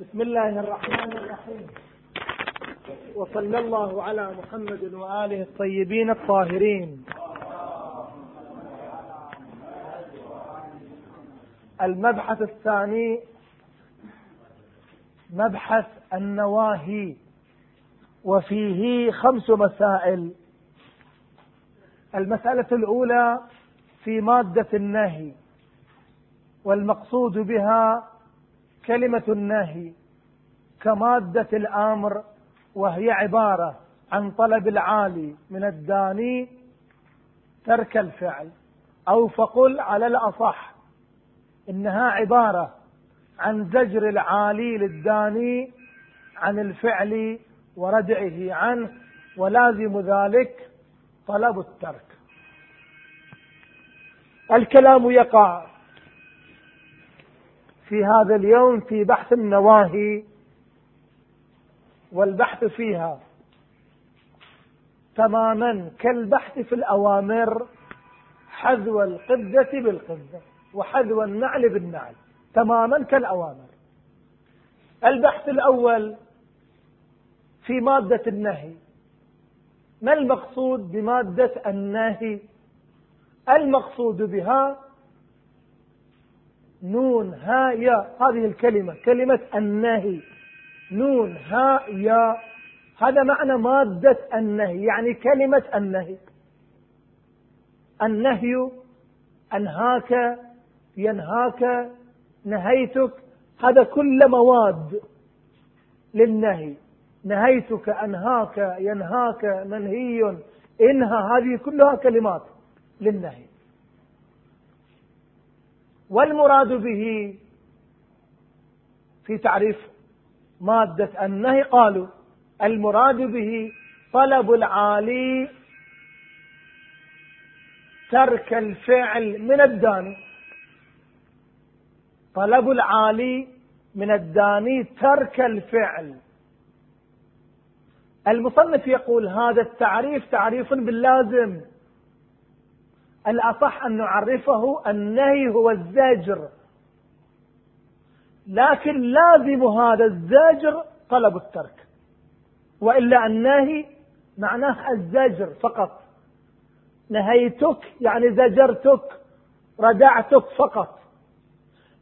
بسم الله الرحمن الرحيم. وصلى الله على محمد وآله الطيبين الطاهرين. المبحث الثاني مبحث النواهي وفيه خمس مسائل. المسألة الأولى في مادة النهي والمقصود بها كلمة النهي كمادة الأمر وهي عبارة عن طلب العالي من الداني ترك الفعل أو فقل على الأصح إنها عبارة عن زجر العالي للداني عن الفعل وردعه عنه ولازم ذلك طلب الترك. الكلام يقع في هذا اليوم في بحث النواهي والبحث فيها. تماما كالبحث في الأوامر حذو القدة بالقدة وحذو النعل بالنعل. تماما كالأوامر. البحث الأول في مادة النهي. ما المقصود بمادة النهي؟ المقصود بها نون ها يا. هذه الكلمة كلمة النهي. نون ها يا. هذا معنى مادة النهي يعني كلمة النهي. النهي أنهاك ينهاك نهيتك هذا كل مواد للنهي. نهيتك أنهاك ينهاك منهي. إنها هذه كلها كلمات للنهي. والمراد به في تعريف مادة النهي قالوا المراد به طلب العالي ترك الفعل من الداني. طلب العالي من الداني ترك الفعل. المصنف يقول هذا التعريف تعريف باللازم. الأصح أن نعرفه النهي هو الزجر لكن لازم هذا الزجر طلب الترك. وإلا النهي معناه الزجر فقط. نهيتك يعني زجرتك ردعتك فقط.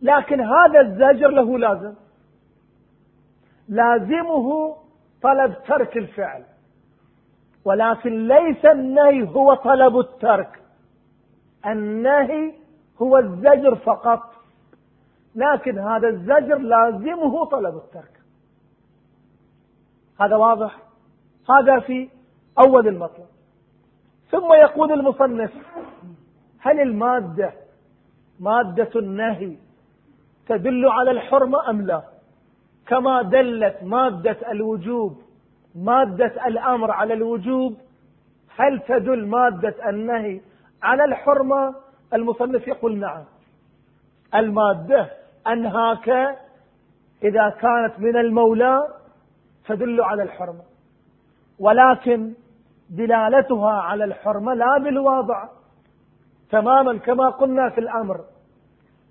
لكن هذا الزجر له لازم. لازمه طلب ترك الفعل. ولكن ليس النهي هو طلب الترك. النهي هو الزجر فقط. لكن هذا الزجر لازمه طلب الترك. هذا واضح؟ هذا في أول المطلب ثم يقول المصنف هل المادة مادة النهي تدل على الحرمة أم لا؟ كما دلت مادة الوجوب مادة الأمر على الوجوب هل تدل مادة النهي على الحرمة المصنف يقول نعم. المادة أنهاك إذا كانت من المولى تدل على الحرمة. ولكن دلالتها على الحرمة لا بالواضع. تماما كما قلنا في الأمر.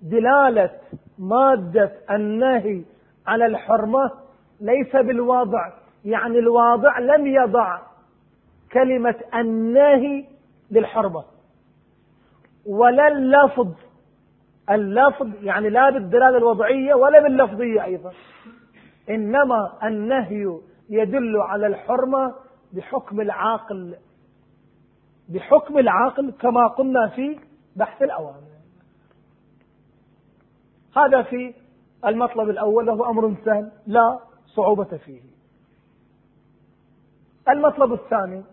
دلالة مادة النهي على الحرمة ليس بالواضع. يعني الواضع لم يضع كلمة النهي للحرمة. ولا اللفظ. اللفظ يعني لا بالدلالة الوضعية ولا باللفظية أيضا. إنما النهي يدل على الحرمة بحكم العاقل. بحكم العاقل كما قلنا في بحث الأوامر. هذا في المطلب الأول له أمر سهل لا صعوبة فيه. المطلب الثاني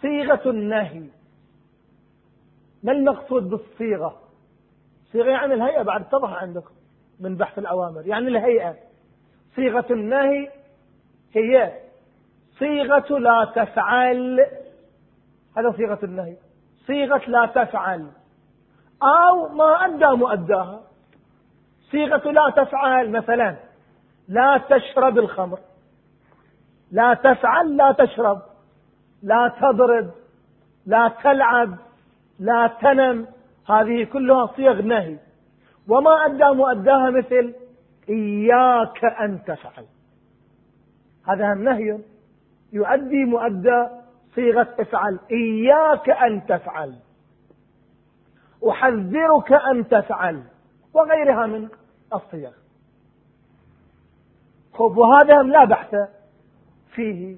صيغة النهي. ما المقصود بالصيغة؟ صيغة يعني الهيئة بعد اتضح عندكم من بحث الأوامر. يعني الهيئة. صيغة النهي هي صيغة لا تفعل. هذا صيغة النهي. صيغة لا تفعل. أو ما أدى مؤداها. صيغة لا تفعل مثلا لا تشرب الخمر. لا تفعل لا تشرب. لا تضرب. لا تلعب. لا تنم. هذه كلها صيغ نهي. وما أدى مؤداها مثل إياك أن تفعل. هذا النهي يؤدي مؤدى صيغة افعل. إياك أن تفعل. أحذرك أن تفعل. وغيرها من الصيغ. خب وهذا لا بحث فيه.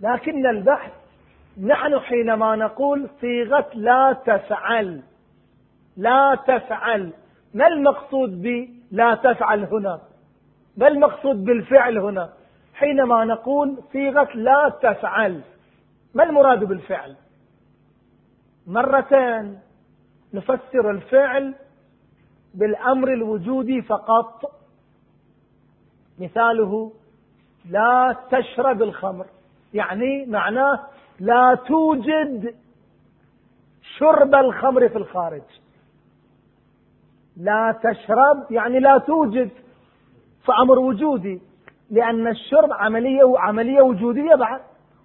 لكن البحث نحن حينما نقول صيغة لا تفعل لا تفعل ما المقصود ب لا تفعل هنا؟ ما المقصود بالفعل هنا؟ حينما نقول صيغة لا تفعل ما المراد بالفعل؟ مرتين نفسر الفعل بالأمر الوجودي فقط. مثاله لا تشرب الخمر يعني معناه لا توجد شرب الخمر في الخارج. لا تشرب يعني لا توجد فأمر وجودي لأن الشرب عملية عملية وجودية بعد.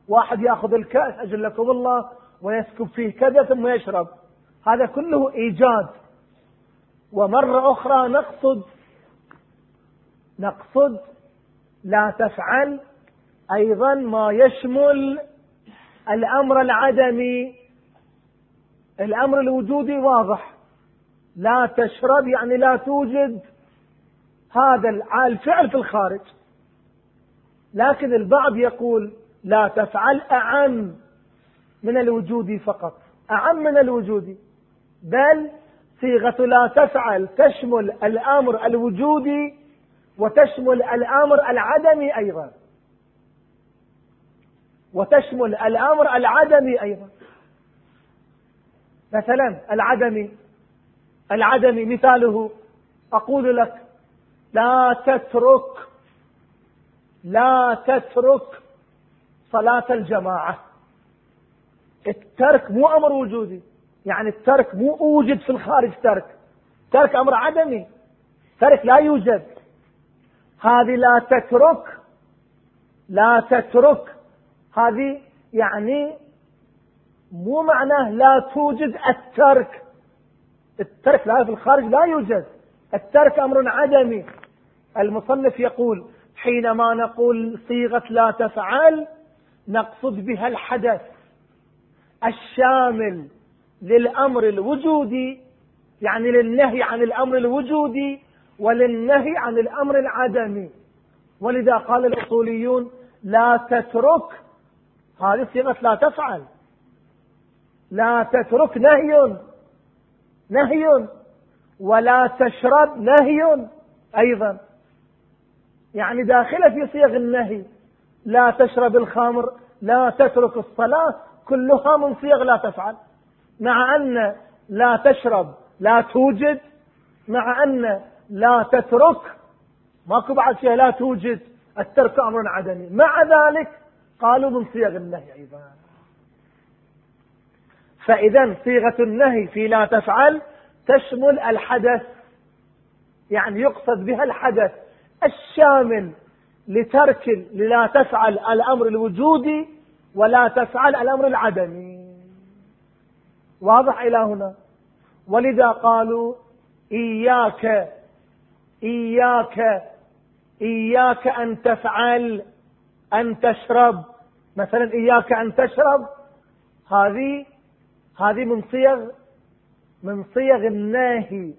واحد يأخذ الكأس أجلكم الله ويسكب فيه كذا ثم يشرب. هذا كله إيجاد. ومرة أخرى نقصد نقصد لا تفعل أيضا ما يشمل الأمر العدمي الأمر الوجودي واضح. لا تشرب يعني لا توجد هذا الفعل في الخارج. لكن البعض يقول لا تفعل أعم من الوجود فقط. أعم من الوجود. بل صيغة لا تفعل تشمل الأمر الوجودي وتشمل الأمر العدمي أيضا. وتشمل الأمر العدمي أيضا. مثلا العدمي العدمي مثاله أقول لك لا تترك لا تترك صلاة الجماعة. الترك مو أمر وجودي. يعني الترك مو أوجد في الخارج ترك. ترك أمر عدمي. ترك لا يوجد. هذه لا تترك لا تترك هذه يعني مو معناه لا توجد الترك. الترك لا في الخارج لا يوجد. الترك أمر عدمي. المصنف يقول حينما نقول صيغة لا تفعل نقصد بها الحدث الشامل للأمر الوجودي يعني للنهي عن الأمر الوجودي وللنهي عن الأمر العدمي. ولذا قال الأصوليون لا تترك هذه صيغة لا تفعل. لا تترك نهي. نهي. ولا تشرب نهي أيضا. يعني داخلة في صيغ النهي. لا تشرب الخمر لا تترك الصلاة كلها من صيغ لا تفعل. مع أن لا تشرب لا توجد. مع أن لا تترك ماكو بعد شيء لا توجد. الترك أمر عدمي. مع ذلك قالوا من صيغ النهي أيضا. فإذا صيغة النهي في لا تفعل تشمل الحدث يعني يقصد بها الحدث الشامل لترك لا تفعل الأمر الوجودي ولا تفعل الأمر العدمي. واضح إلى هنا؟ ولذا قالوا إياك إياك إياك أن تفعل أن تشرب. مثلا إياك أن تشرب هذه هذه من صيغ من صيغ الناهي.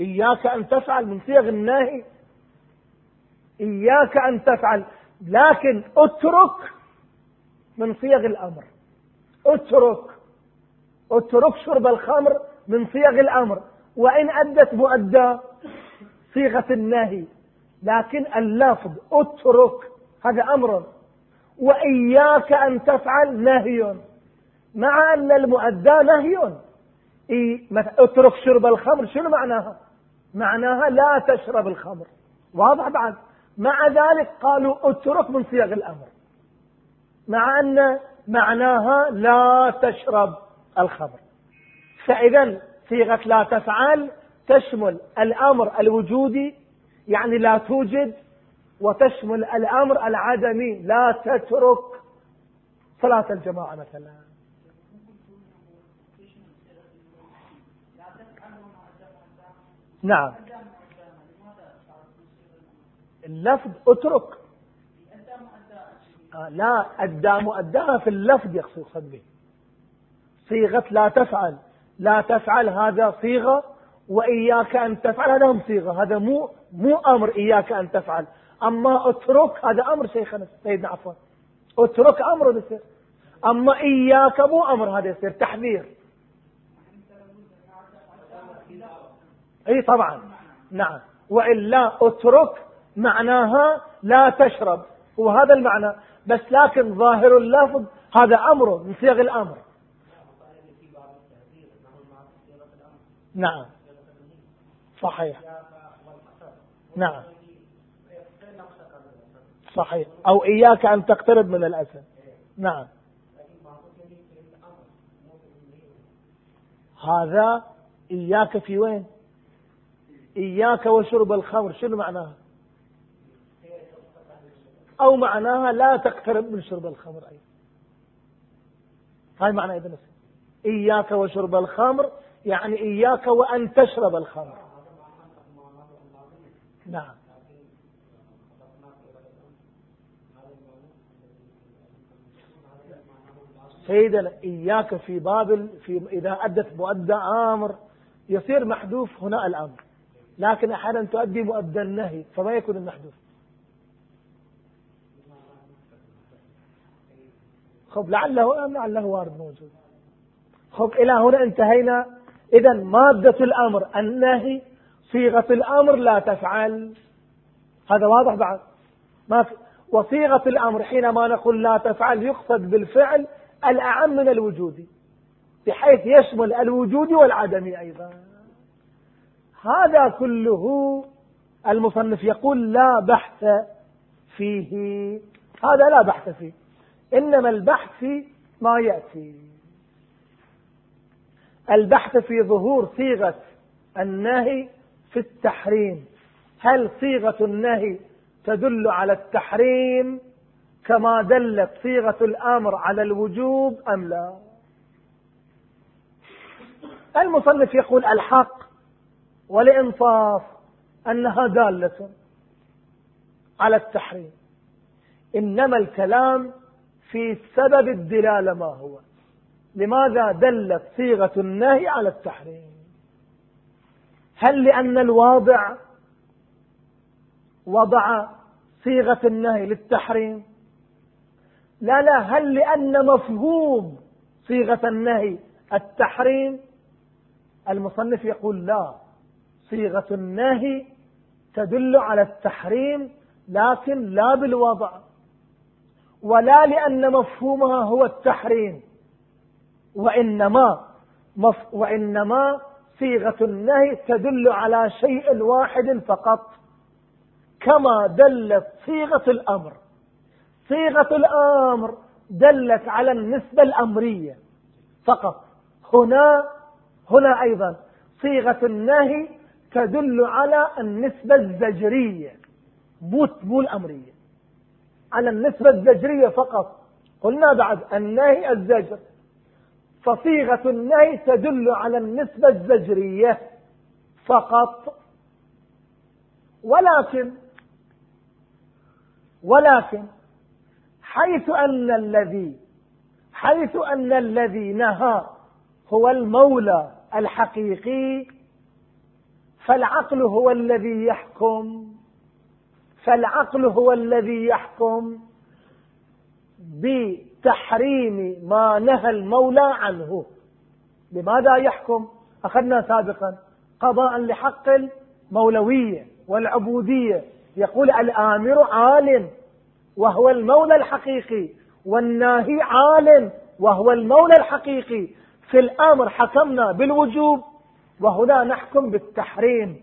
إياك أن تفعل من صيغ الناهي. إياك أن تفعل لكن اترك من صيغ الأمر. اترك اترك شرب الخمر من صيغ الأمر. وإن أدت مؤدى صيغة النهي لكن اللفظ اترك هذا أمر وإياك أن تفعل نهي. مع أن المؤدى نهي. إيه اترك شرب الخمر شنو معناها؟ معناها لا تشرب الخمر. واضح بعد. مع ذلك قالوا اترك من صيغ الأمر. مع أن معناها لا تشرب الخمر. فإذا صيغة لا تفعل تشمل الأمر الوجودي يعني لا توجد وتشمل الأمر العدمي لا تترك صلاة الجماعة مثلا. نعم. اللفظ اترك. آه لا أدى مؤداها في اللفظ يقصد به. صيغة لا تفعل. لا تفعل هذا صيغة وإياك أن تفعل هذا هم صيغة. هذا مو مو أمر إياك أن تفعل. أما أترك هذا أمر شيخنا سيدنا عفوا. أترك أمر يصير أما إياك مو أمر هذا يصير تحذير. إي طبعا. نعم. وإلا أترك معناها لا تشرب. وهذا المعنى. بس لكن ظاهر اللفظ هذا أمر من صيغ الأمر. نعم. صحيح. نعم. صحيح. أو إياك أن تقترب من الأسد. نعم. هذا إياك في وين؟ إياك وشرب الخمر. شنو معناها؟ أو معناها لا تقترب من شرب الخمر أيضا. هاي معنى ابن إياك وشرب الخمر يعني إياك وأن تشرب الخمر. نعم. سيدنا إياك في باب في إذا أدت مؤدى أمر يصير محذوف هنا الأمر. لكن أحيانا تؤدي مؤدى النهي فما يكون المحذوف. خب لعله لعله وارد موجود. خب إلى هنا انتهينا. إذا مادة الأمر النهي صيغة الأمر لا تفعل. هذا واضح بعد. ما في وصيغة الأمر حينما نقول لا تفعل يقصد بالفعل الأعم من الوجود بحيث يشمل الوجود والعدم أيضا. هذا كله المصنف يقول لا بحث فيه. هذا لا بحث فيه إنما البحث في ما يأتي. البحث في ظهور صيغة النهي في التحريم. هل صيغة النهي تدل على التحريم كما دلت صيغة الأمر على الوجوب أم لا؟ المصنف يقول الحق والإنصاف أنها دالة على التحريم. إنما الكلام في سبب الدلالة ما هو؟ لماذا دلت صيغة النهي على التحريم؟ هل لأن الواضع وضع صيغة النهي للتحريم؟ لا لا هل لأن مفهوم صيغة النهي التحريم؟ المصنف يقول لا. صيغة النهي تدل على التحريم لكن لا بالوضع. ولا لأن مفهومها هو التحريم. وإنما مف وإنما صيغة النهي تدل على شيء واحد فقط. كما دلت صيغة الأمر. صيغة الأمر دلت على النسبة الأمرية فقط. هنا هنا أيضا صيغة النهي تدل على النسبة الزجرية مو الأمرية على النسبة الزجرية فقط. قلنا بعد النهي الزجر. فصيغة النهي تدل على النسبة الزجرية فقط. ولكن ولكن حيث أن الذي حيث أن الذي نهى هو المولى الحقيقي فالعقل هو الذي يحكم فالعقل هو الذي يحكم بتحريم ما نهى المولى عنه. لماذا يحكم؟ أخذنا سابقا قضاء لحق المولوية والعبودية. يقول الآمر عالم. وهو المولى الحقيقي. والناهي عالم وهو المولى الحقيقي. في الأمر حكمنا بالوجوب وهنا نحكم بالتحريم.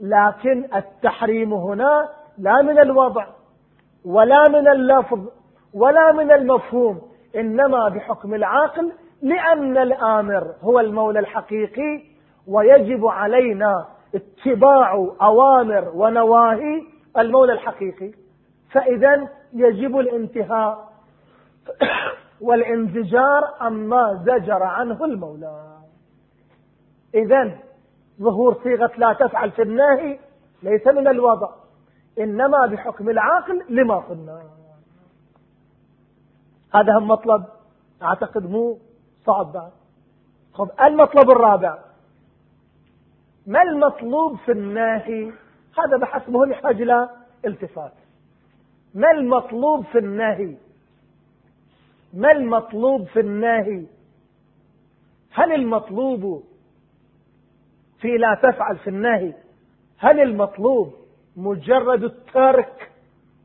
لكن التحريم هنا لا من الوضع ولا من اللفظ ولا من المفهوم إنما بحكم العاقل لأن الآمر هو المولى الحقيقي. ويجب علينا اتباع أوامر ونواهي المولى الحقيقي. فإذا يجب الانتهاء. والانزجار عما زجر عنه المولى. إذا ظهور صيغة لا تفعل في الناهي ليس من الوضع إنما بحكم العاقل لما قلنا. هذا هم مطلب أعتقد مو صعب بعد. خب المطلب الرابع ما المطلوب في الناهي هذا بحث مهم يحتاج إلى التفات. ما المطلوب في الناهي ما المطلوب في الناهي هل المطلوب في لا تفعل في النهي؟ هل المطلوب مجرد الترك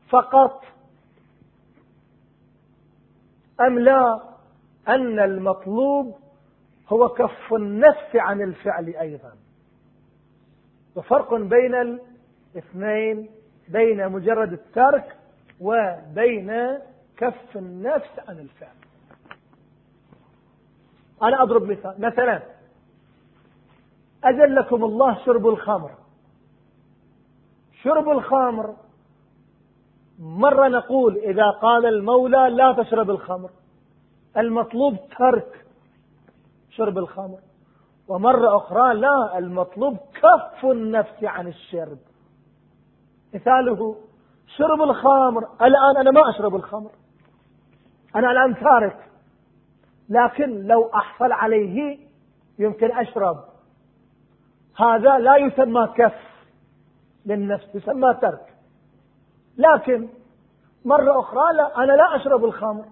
فقط؟ أم لا أن المطلوب هو كف النفس عن الفعل أيضا؟ وفرق بين الاثنين بين مجرد الترك وبين كف النفس عن الفعل. أنا أضرب مثال مثلا أجلكم الله شرب الخمر. شرب الخمر مرة نقول إذا قال المولى لا تشرب الخمر المطلوب ترك شرب الخمر. ومرة أخرى لا المطلوب كف النفس عن الشرب. مثاله شرب الخمر. الآن أنا ما أشرب الخمر. أنا الآن تارك. لكن لو أحصل عليه يمكن أشرب. هذا لا يسمى كف للنفس يسمى ترك. لكن مرة أخرى لا أنا لا أشرب الخمر.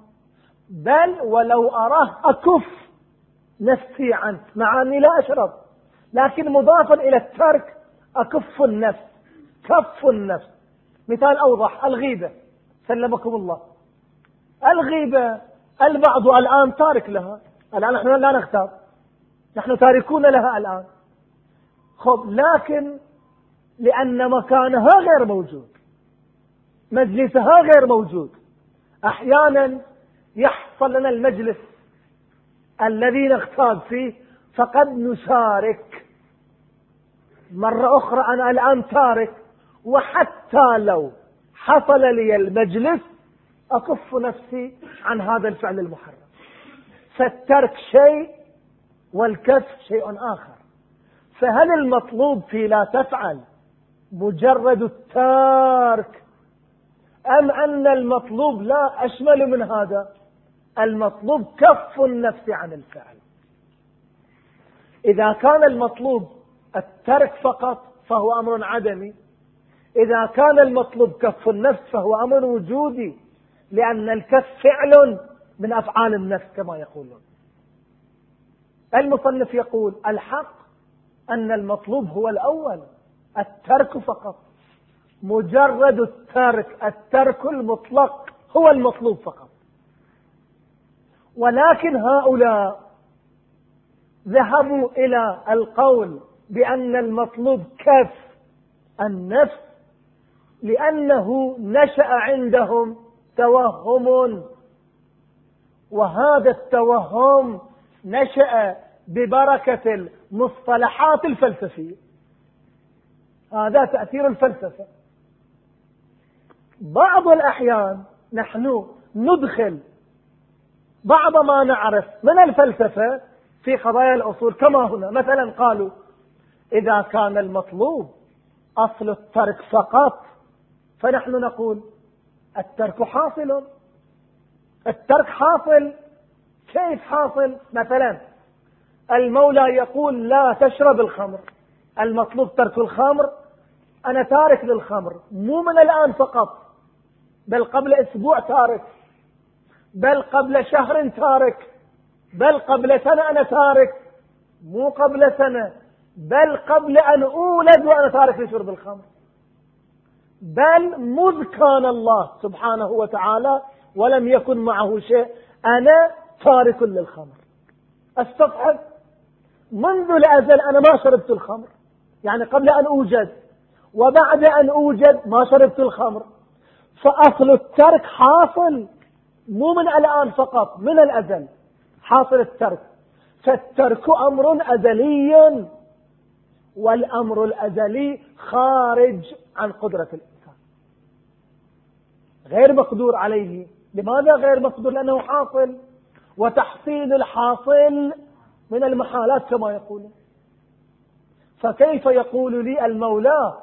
بل ولو أراه أكف نفسي عنه مع أني لا أشرب. لكن مضافا إلى الترك أكف النفس. كف النفس. مثال أوضح الغيبة. سلمكم الله. الغيبة البعض الآن تارك لها. الآن نحن لا نختار نحن تاركون لها الآن. خب لكن لأن مكانها غير موجود. مجلسها غير موجود. أحيانا يحصل لنا المجلس الذي نغتاب فيه فقد نشارك. مرة أخرى أنا الآن تارك. وحتى لو حصل لي المجلس أكف نفسي عن هذا الفعل المحرم. فالترك شيء والكف شيء آخر. فهل المطلوب في لا تفعل مجرد التارك أم أن المطلوب لا أشمل من هذا؟ المطلوب كف النفس عن الفعل. إذا كان المطلوب الترك فقط فهو أمر عدمي. إذا كان المطلوب كف النفس فهو أمر وجودي لأن الكف فعل من أفعال النفس كما يقولون. المصنف يقول الحق أن المطلوب هو الأول الترك فقط. مجرد الترك الترك المطلق هو المطلوب فقط. ولكن هؤلاء ذهبوا إلى القول بأن المطلوب كف النفس لأنه نشأ عندهم توهم. وهذا التوهم نشأ ببركة المصطلحات الفلسفية. هذا تأثير الفلسفة. بعض الأحيان نحن ندخل بعض ما نعرف من الفلسفة في قضايا الأصول كما هنا. مثلا قالوا إذا كان المطلوب أصل الترك فقط فنحن نقول الترك حاصل. الترك حاصل. كيف حاصل؟ مثلا المولى يقول لا تشرب الخمر. المطلوب ترك الخمر. أنا تارك للخمر. مو من الآن فقط بل قبل أسبوع تارك بل قبل شهر تارك بل قبل سنة أنا تارك. مو قبل سنة بل قبل أن أولد وأنا تارك لشرب الخمر. بل مذ كان الله سبحانه وتعالى ولم يكن معه شيء أنا تارك للخمر. استصحب منذ الأزل أنا ما شربت الخمر. يعني قبل أن أوجد. وبعد أن أوجد ما شربت الخمر. فأصل الترك حاصل مو من الآن فقط من الأزل. حاصل الترك. فالترك أمر أزلي. والأمر الأزلي خارج عن قدرة الإنسان. غير مقدور عليه. لماذا غير مقدور؟ لأنه حاصل. وتحصيل الحاصل من المحالات كما يقولون. فكيف يقول لي المولى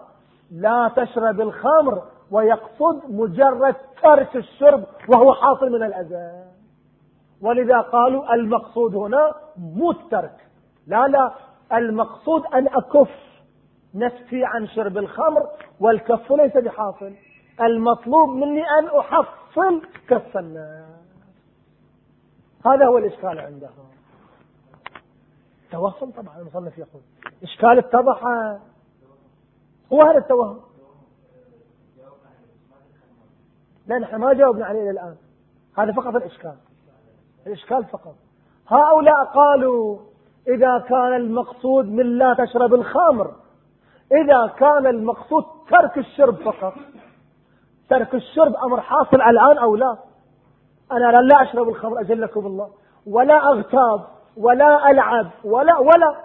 لا تشرب الخمر ويقصد مجرد ترك الشرب وهو حاصل من الأذى ولذا قالوا المقصود هنا مو الترك لا لا. المقصود أن أكف نفسي عن شرب الخمر والكف ليس بحاصل. المطلوب مني أن أحصل كف الناس هذا هو الإشكال عندهم. توهم طبعا المصنف يقول. إشكال اتضح. هو هذا التوهم. لا نحن ما جاوبنا عليه الآن. هذا فقط الإشكال. الإشكال فقط. هؤلاء قالوا إذا كان المقصود من لا تشرب الخمر إذا كان المقصود ترك الشرب فقط. ترك الشرب أمر حاصل الآن أو لا؟ أنا لا أشرب الخمر أجلكم الله. ولا أغتاب ولا ألعب ولا ولا.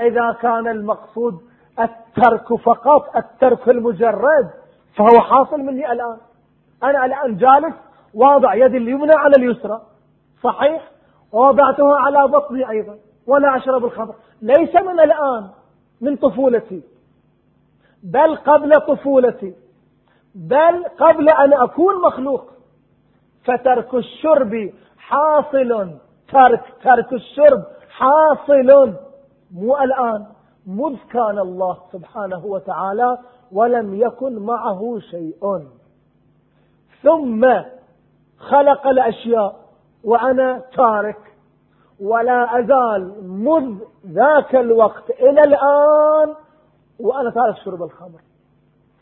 إذا كان المقصود الترك فقط الترك المجرد فهو حاصل مني الآن. أنا الآن جالس واضع يدي اليمنى على اليسرى. صحيح؟ ووضعتها على بطني أيضا. ولا أشرب الخمر. ليس من الآن من طفولتي بل قبل طفولتي بل قبل أن أكون مخلوق. فترك الشرب حاصل ترك ترك الشرب حاصل. مو الآن مذ كان الله سبحانه وتعالى ولم يكن معه شيء. ثم خلق الأشياء وأنا تارك ولا أزال مذ ذاك الوقت إلى الآن وأنا تارك شرب الخمر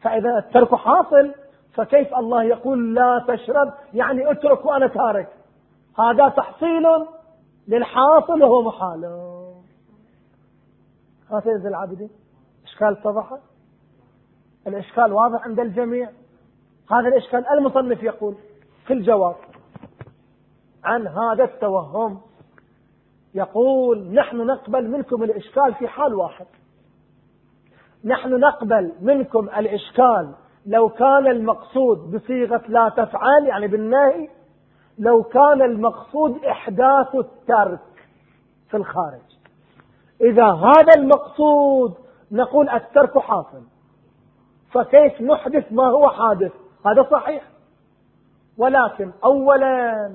فإذا الترك حاصل فكيف الله يقول لا تشرب؟ يعني اترك وأنا تارك. هذا تحصيل للحاصل وهو محال. ها سيد العابدين إشكال اتضح؟ الإشكال واضح عند الجميع. هذا الإشكال المصنف يقول في الجواب عن هذا التوهم. يقول نحن نقبل منكم الإشكال في حال واحد. نحن نقبل منكم الإشكال. لو كان المقصود بصيغة لا تفعل يعني بالنهي لو كان المقصود إحداث الترك في الخارج. إذا هذا المقصود نقول الترك حاصل. فكيف نحدث ما هو حادث؟ هذا صحيح. ولكن أولا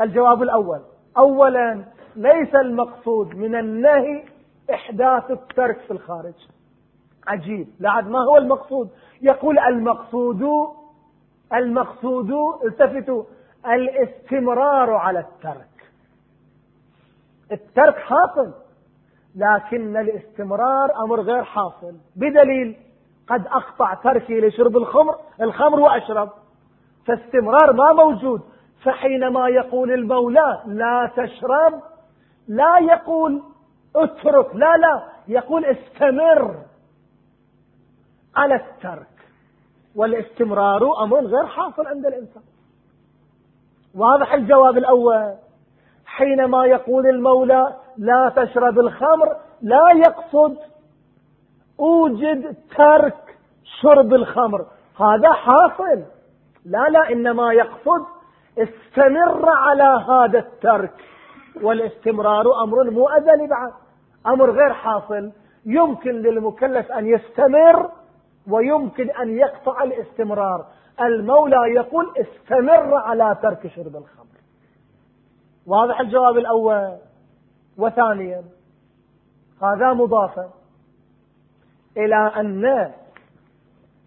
الجواب الأول. أولا ليس المقصود من النهي إحداث الترك في الخارج. عجيب. لعد ما هو المقصود؟ يقول المقصود المقصود التفتوا الاستمرار على الترك. الترك حاصل لكن الاستمرار أمر غير حاصل. بدليل قد أقطع تركي لشرب الخمر الخمر وأشرب. فاستمرار ما موجود. فحينما يقول المولى لا تشرب لا يقول اترك لا لا يقول استمر على الترك. والاستمرار أمر غير حاصل عند الإنسان. واضح الجواب الأول. حينما يقول المولى لا تشرب الخمر لا يقصد أوجد ترك شرب الخمر. هذا حاصل. لا لا إنما يقصد استمر على هذا الترك. والاستمرار أمر أزلي بعد أمر غير حاصل. يمكن للمكلف أن يستمر ويمكن أن يقطع الاستمرار. المولى يقول استمر على ترك شرب الخمر. واضح الجواب الأول. وثانيا هذا مضافا إلى أن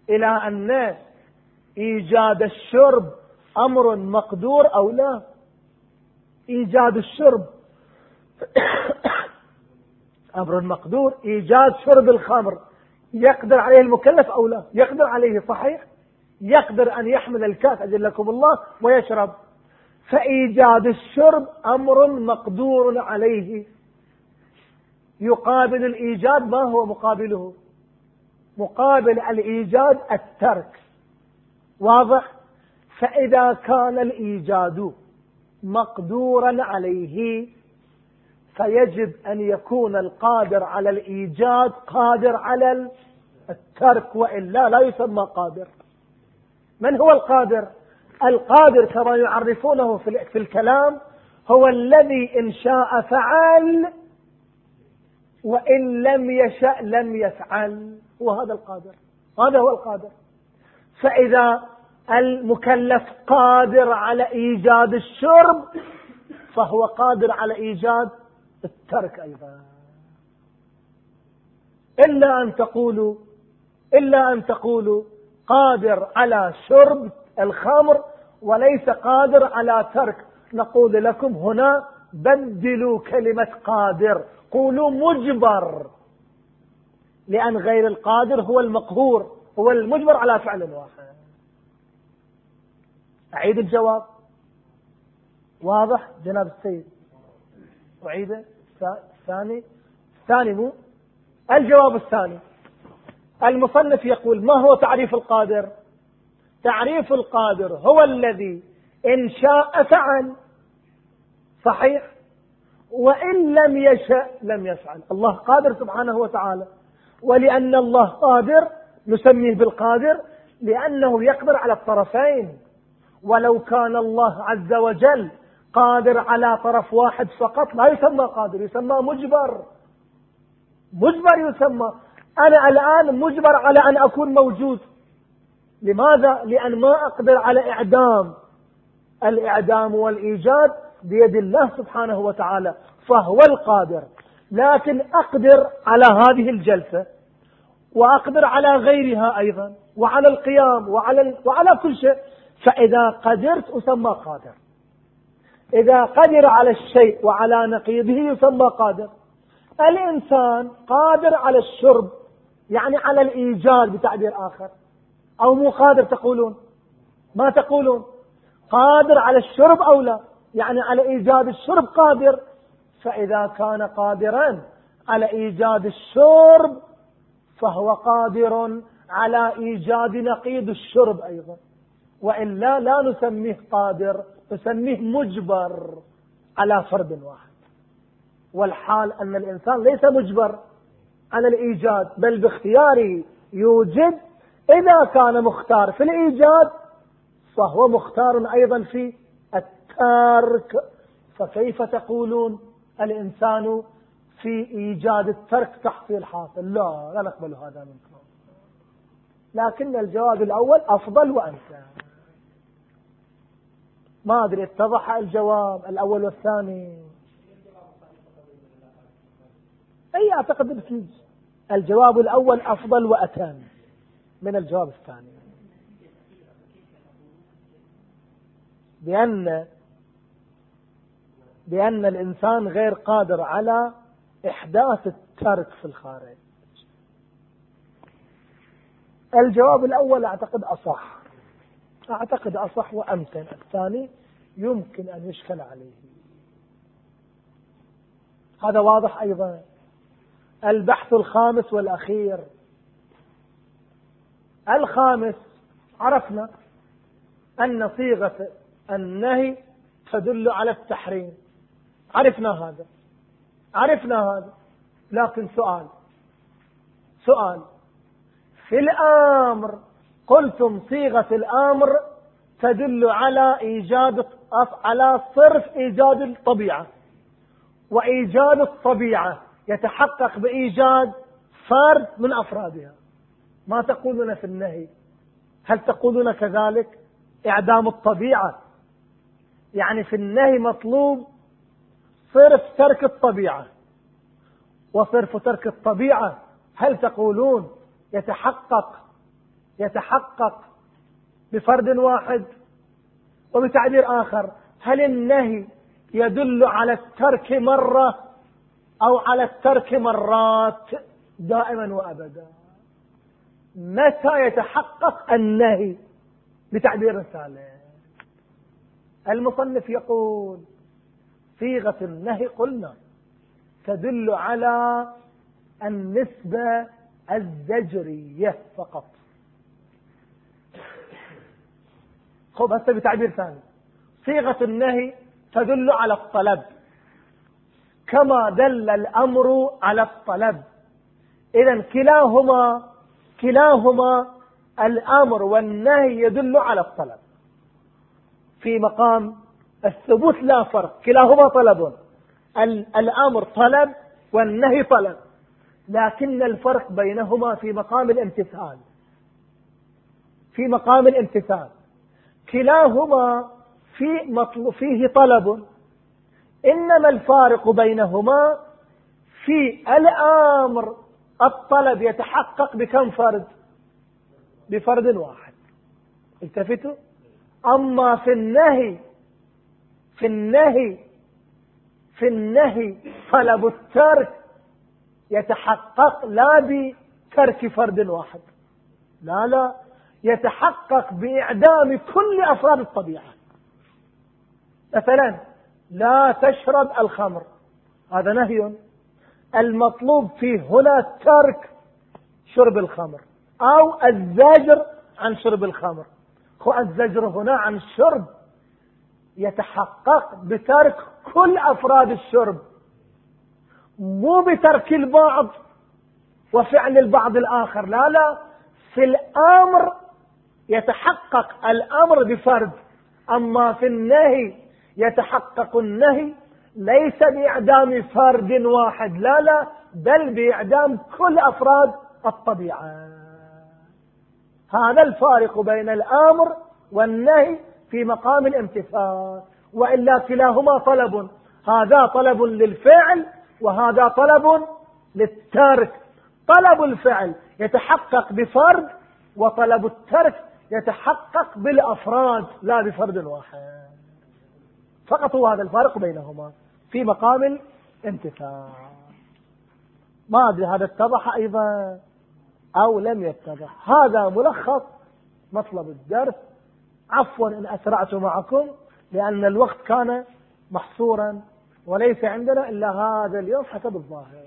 إلى أن إيجاد الشرب أمر مقدور أو لا؟ إيجاد الشرب. أمر مقدور. إيجاد شرب الخمر. يقدر عليه المكلف أو لا؟ يقدر عليه صحيح؟ يقدر أن يحمل الكاس أجلكم الله ويشرب. فإيجاد الشرب أمر مقدور عليه. يقابل الإيجاد ما هو مقابله؟ مقابل الإيجاد الترك. واضح؟ فإذا كان الإيجاد مقدورا عليه فيجب أن يكون القادر على الإيجاد قادر على الترك وإلا لا يسمى قادر. من هو القادر؟ القادر كما يعرفونه في الكلام هو الذي إن شاء فعل وإن لم يشأ لم يفعل هو هذا القادر. هذا هو القادر. فإذا المكلف قادر على إيجاد الشرب فهو قادر على إيجاد الترك أيضا. إلا أن تقولوا إلا أن تقولوا قادر على شرب الخمر وليس قادر على ترك. نقول لكم هنا بدلوا كلمة قادر قولوا مجبر لأن غير القادر هو المقهور هو المجبر على فعل واحد. أعيد الجواب. واضح جناب السيد؟ أعيده الثاني. الثاني مو؟ الجواب الثاني. المصنف يقول ما هو تعريف القادر؟ تعريف القادر هو الذي إن شاء فعل. صحيح؟ وإن لم يشأ لم يفعل. الله قادر سبحانه وتعالى. ولأن الله قادر نسميه بالقادر لأنه يقدر على الطرفين. ولو كان الله عز وجل قادر على طرف واحد فقط لا يسمى قادر يسمى مجبر. مجبر يسمى. أنا الآن مجبر على أن أكون موجود. لماذا؟ لأن ما أقدر على إعدام. الإعدام والإيجاد بيد الله سبحانه وتعالى فهو القادر. لكن أقدر على هذه الجلسة وأقدر على غيرها أيضا وعلى القيام وعلى, وعلى كل شيء. فإذا قدرت أسمى قادر. إذا قدر على الشيء وعلى نقيضه يسمى قادر. الإنسان قادر على الشرب يعني على الإيجاد بتعبير آخر. أو مو قادر تقولون؟ ما تقولون؟ قادر على الشرب أو لا؟ يعني على إيجاد الشرب قادر. فإذا كان قادرا على إيجاد الشرب فهو قادر على إيجاد نقيض الشرب أيضا. وإلا لا نسميه قادر نسميه مجبر على فرد واحد. والحال أن الإنسان ليس مجبر على الإيجاد بل باختياره يوجد إذا كان مختار في الإيجاد فهو مختار أيضا في الترك. فكيف تقولون الإنسان في إيجاد الترك تحصيل حاصل؟ لا لا نقبل هذا منكم. لكن الجواب الأول أفضل وأنسى ما أدري اتضح الجواب الأول والثاني. أي أعتقد الجواب الأول أفضل وأتم من الجواب الثاني. بأن بأن الإنسان غير قادر على إحداث الترك في الخارج. الجواب الأول أعتقد أصح. أعتقد أصح وأمتن الثاني يمكن أن يشكل عليه. هذا واضح أيضا. البحث الخامس والأخير. الخامس عرفنا أن صيغة النهي تدل على التحريم. عرفنا هذا. عرفنا هذا. لكن سؤال. سؤال. في الأمر قلتم صيغة الأمر تدل على إيجاد على صرف إيجاد الطبيعة. وإيجاد الطبيعة يتحقق بإيجاد فرد من أفرادها. ما تقولون في النهي. هل تقولون كذلك؟ إعدام الطبيعة. يعني في النهي مطلوب صرف ترك الطبيعة. وصرف ترك الطبيعة هل تقولون يتحقق يتحقق بفرد واحد وبتعبير آخر. هل النهي يدل على الترك مرة أو على الترك مرات؟ دائما وأبدا. متى يتحقق النهي بتعبير ثالث المصنف يقول صيغة النهي قلنا تدل على النسبة الزجرية فقط. خذ هسه بتعبير ثاني. صيغة النهي تدل على الطلب. كما دل الأمر على الطلب. إذا كلاهما كلاهما الأمر والنهي يدل على الطلب. في مقام الثبوت لا فرق. كلاهما طلب. الأمر طلب والنهي طلب. لكن الفرق بينهما في مقام الامتثال. في مقام الامتثال. كلاهما في مطلب فيه طلب. إنما الفارق بينهما في الأمر الطلب يتحقق بكم فرد؟ بفرد واحد. التفتوا؟ أما في النهي في النهي في النهي طلب الترك يتحقق لا بترك فرد واحد. لا لا. يتحقق بإعدام كل أفراد الطبيعة. مثلا لا تشرب الخمر. هذا نهي. المطلوب فيه هنا ترك شرب الخمر أو الزجر عن شرب الخمر. الزجر هنا عن الشرب يتحقق بترك كل أفراد الشرب. مو بترك البعض وفعل البعض الآخر لا لا. في الأمر يتحقق الأمر بفرد. أما في النهي يتحقق النهي ليس بإعدام فرد واحد لا لا بل بإعدام كل أفراد الطبيعة. هذا الفارق بين الأمر والنهي في مقام الامتثال. وإلا كلاهما طلب. هذا طلب للفعل وهذا طلب للترك. طلب الفعل يتحقق بفرد وطلب الترك يتحقق بالأفراد لا بفرد واحد. فقط هو هذا الفارق بينهما في مقام الامتثال ما أدري هذا اتضح أيضا أو لم يتضح. هذا ملخص مطلب الدرس. عفوا إن أسرعت معكم لأن الوقت كان محصورا وليس عندنا إلا هذا اليوم حسب الظاهر.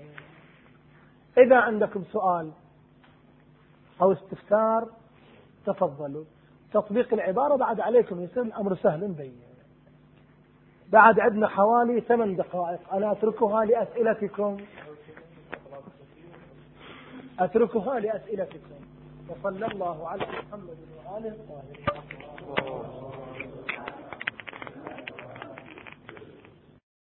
إذا عندكم سؤال أو استفسار تفضلوا. تطبيق العبارة بعد عليكم يصير الأمر سهل بين. بعد عندنا حوالي ثمان دقائق. أنا أتركها لأسئلتكم. أتركها لأسئلتكم. وصلى الله على محمد وآله الطاهرين